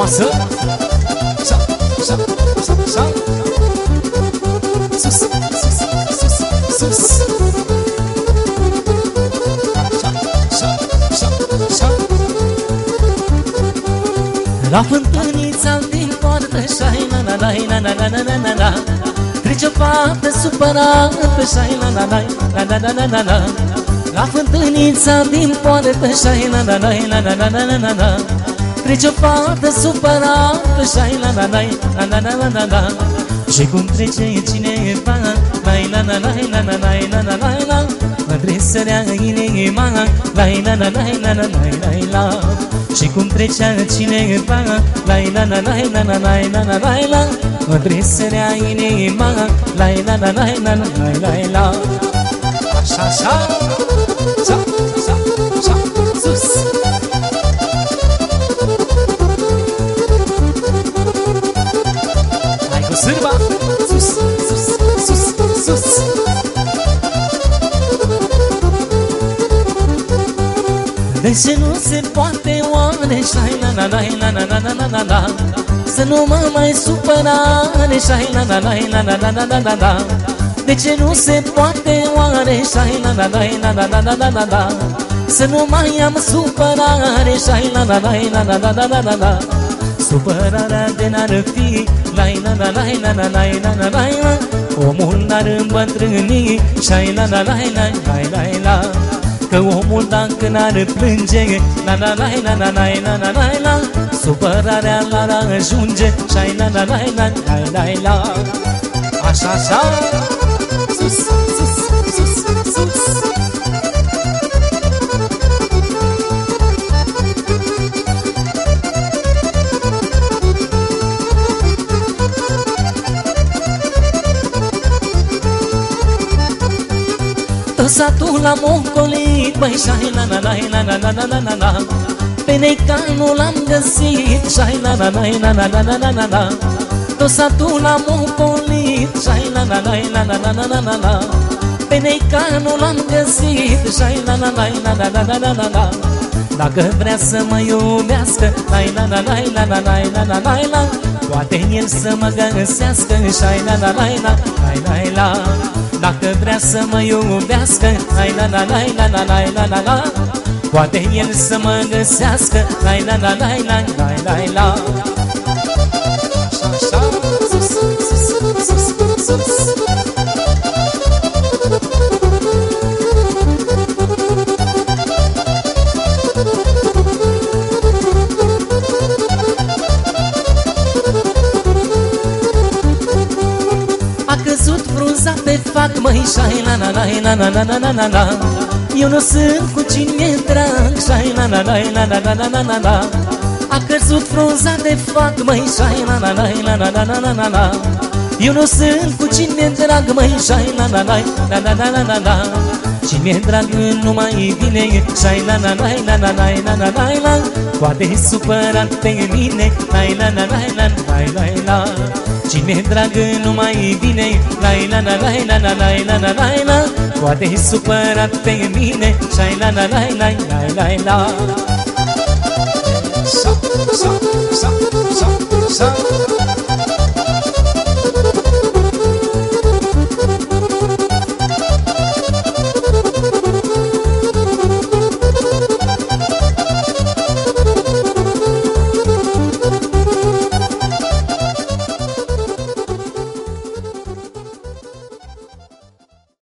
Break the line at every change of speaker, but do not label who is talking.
frumoasă Așa, așa, așa, așa Sus, sus, sus, sus Așa, așa, așa, așa La fântânița din poartă Șai, na, na, na, na, na, na, na, na, na, na Trece o fată supărată Șai, na, na, na, na, na, na, na, na, na La fântânița din poartă Șai, na, na, na, na, na, na, na, na, na, na Trece o fată supărată Șai, na, na, na, na, na, na, na, na, na Și cum trece cineva Lai, na, na, na, na, na, na, na, na, na, na Mă tresărea inima Lai, na, na, na, na, na, na, na, na Și cum trecea cineva Lai, na, na, na, na, na, na, na, na, na, na Mă tresărea inima Lai, na, na, na, na, na, na, na, na Așa, așa Așa, De ce nu se poate oare Șai la la la la la la la la la la Să nu mă mai supărare Șai la la la la la la la la la la De ce nu se poate oare Șai la la la la la la la la la la Să nu mai am supărare Șai la la la la la la la la la la Supărarea de n-ar fi Lai la la la la la la la la la la Omul n-ar îmbătrâni Șai la la la la la la la Că omul dacă n-ar plânge La la la la la la la la la la Supărarea l-ar ajunge Șai la la la la la la la Așa, așa Sus, sus, sus, sus satul l-am ocolit Băi, șai la la la la la la la la la la Pe necanul l-am găsit Șai la la la la la la la la la la Tot satul l-am ocolit Șai la la la la la la la la la la Pe necanul l-am găsit Șai la la la la la la la la la la Dacă vrea să mă iubească Lai la la la la la la la la la la Poate el să mă găsească Șai la la la la la la la dacă vrea să mă iubească Lai la la la la la la la la la Poate el să mă găsească Lai la la la la la la la căzut frunza pe fac Măi, șai, la la la la la la la la la la Eu nu sunt cu cine mi-e drag Șai, la la la la la la la la la la A căzut frunza de fac Măi, șai, la la la la la la la la la la Eu nu sunt cu cine mi-e drag Măi, șai, la la la la la la la la la Cine mi-e drag nu mai vine Șai, la la la la la la la la la la Poate supărat pe mine La la la la la la la la Cine dragă nu mai vine. Lai la la lai la la lai la la lai la. Poate-i supărat pe mine. Shai la la lai lai lai lai la.